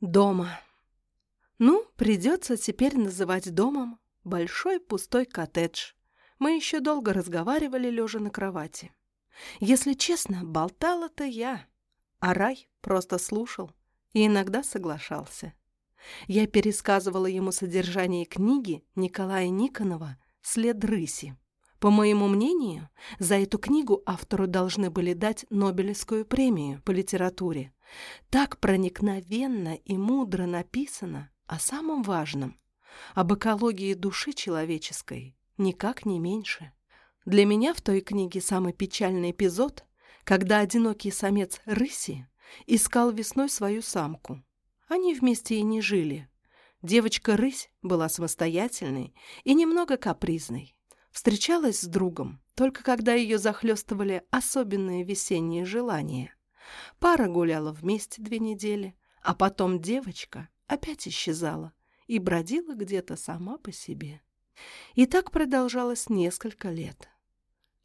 Дома. Ну, придется теперь называть домом большой пустой коттедж. Мы еще долго разговаривали, лежа на кровати. Если честно, болтала-то я, а Рай просто слушал и иногда соглашался. Я пересказывала ему содержание книги Николая Никонова «След рыси». По моему мнению, за эту книгу автору должны были дать Нобелевскую премию по литературе. Так проникновенно и мудро написано о самом важном, об экологии души человеческой, никак не меньше. Для меня в той книге самый печальный эпизод, когда одинокий самец рыси искал весной свою самку. Они вместе и не жили. Девочка-рысь была самостоятельной и немного капризной. Встречалась с другом, только когда ее захлестывали особенные весенние желания. Пара гуляла вместе две недели, а потом девочка опять исчезала и бродила где-то сама по себе. И так продолжалось несколько лет.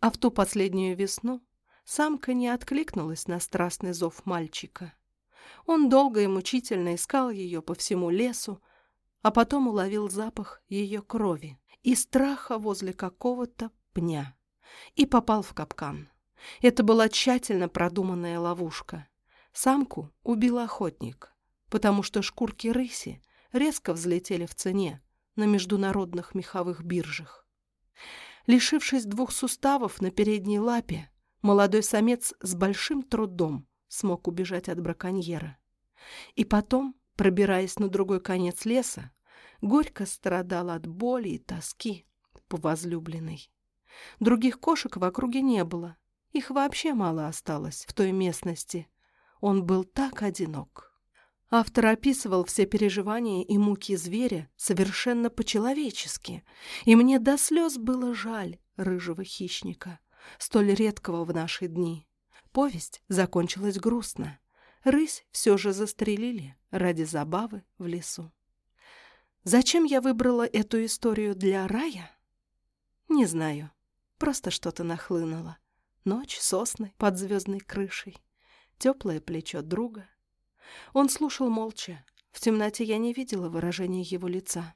А в ту последнюю весну самка не откликнулась на страстный зов мальчика. Он долго и мучительно искал ее по всему лесу, а потом уловил запах ее крови и страха возле какого-то пня и попал в капкан. Это была тщательно продуманная ловушка. Самку убил охотник, потому что шкурки рыси резко взлетели в цене на международных меховых биржах. Лишившись двух суставов на передней лапе, молодой самец с большим трудом смог убежать от браконьера. И потом, пробираясь на другой конец леса, горько страдал от боли и тоски по возлюбленной. Других кошек в округе не было. Их вообще мало осталось в той местности. Он был так одинок. Автор описывал все переживания и муки зверя совершенно по-человечески, и мне до слез было жаль рыжего хищника, столь редкого в наши дни. Повесть закончилась грустно. Рысь все же застрелили ради забавы в лесу. Зачем я выбрала эту историю для рая? Не знаю. Просто что-то нахлынуло. Ночь, сосны под звездной крышей, теплое плечо друга. Он слушал молча. В темноте я не видела выражения его лица.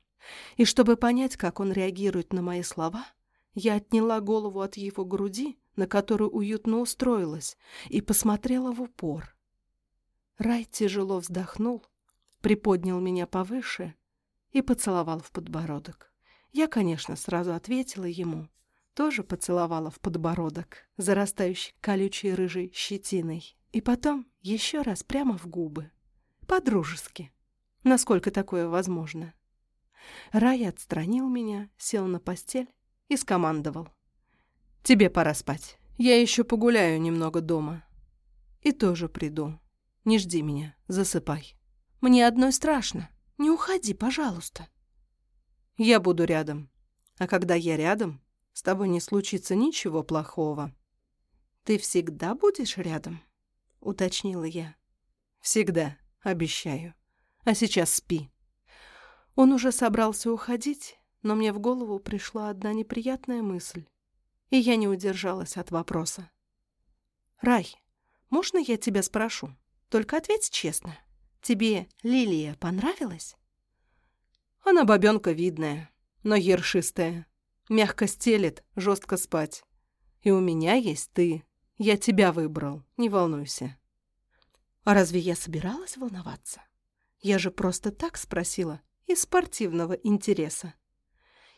И чтобы понять, как он реагирует на мои слова, я отняла голову от его груди, на которую уютно устроилась, и посмотрела в упор. Рай тяжело вздохнул, приподнял меня повыше и поцеловал в подбородок. Я, конечно, сразу ответила ему, тоже поцеловала в подбородок, зарастающий колючей рыжей щетиной, и потом еще раз прямо в губы, по-дружески, насколько такое возможно. Рай отстранил меня, сел на постель и скомандовал. «Тебе пора спать. Я еще погуляю немного дома. И тоже приду. Не жди меня, засыпай. Мне одной страшно». Не уходи, пожалуйста. Я буду рядом. А когда я рядом, с тобой не случится ничего плохого. Ты всегда будешь рядом? Уточнила я. Всегда, обещаю. А сейчас спи. Он уже собрался уходить, но мне в голову пришла одна неприятная мысль, и я не удержалась от вопроса. «Рай, можно я тебя спрошу? Только ответь честно». Тебе Лилия понравилась? Она бабенка видная, но ершистая. Мягко стелет, жестко спать. И у меня есть ты. Я тебя выбрал, не волнуйся. А разве я собиралась волноваться? Я же просто так спросила, из спортивного интереса.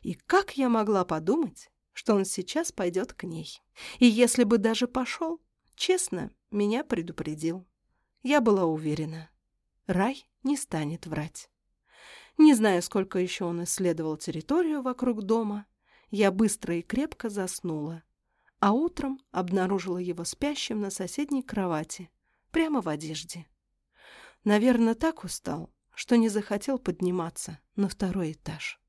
И как я могла подумать, что он сейчас пойдет к ней? И если бы даже пошел, честно, меня предупредил. Я была уверена. Рай не станет врать. Не знаю, сколько еще он исследовал территорию вокруг дома, я быстро и крепко заснула, а утром обнаружила его спящим на соседней кровати, прямо в одежде. Наверное, так устал, что не захотел подниматься на второй этаж.